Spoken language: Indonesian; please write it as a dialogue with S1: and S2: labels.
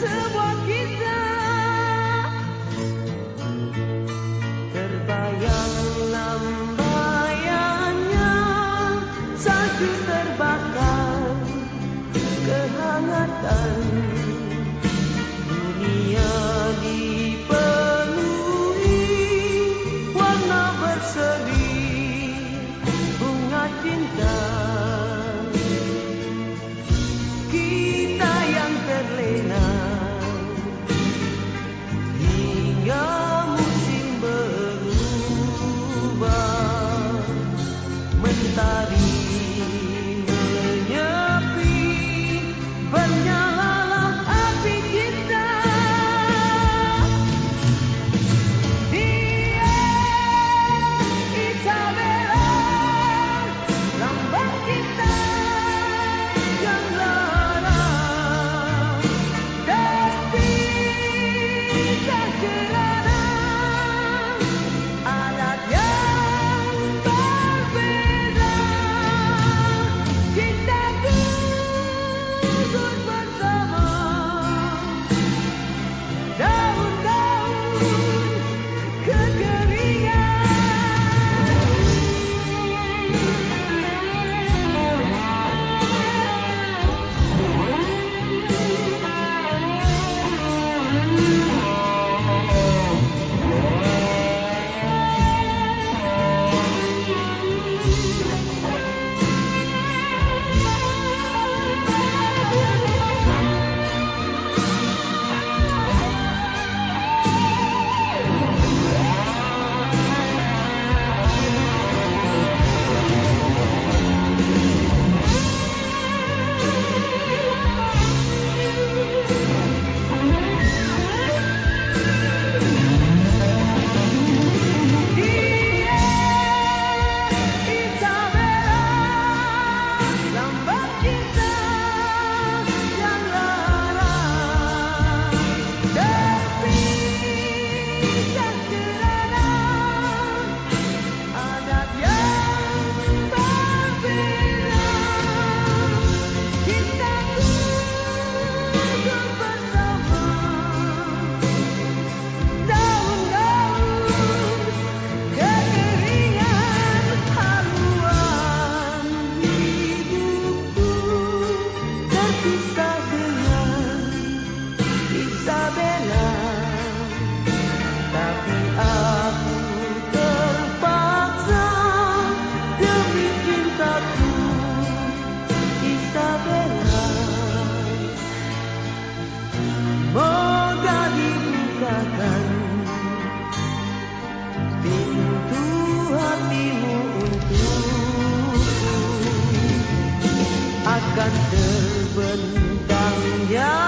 S1: sebuah kisah. Terbayang lambayannya salju terbakar kehangatan. Dunia akan Yang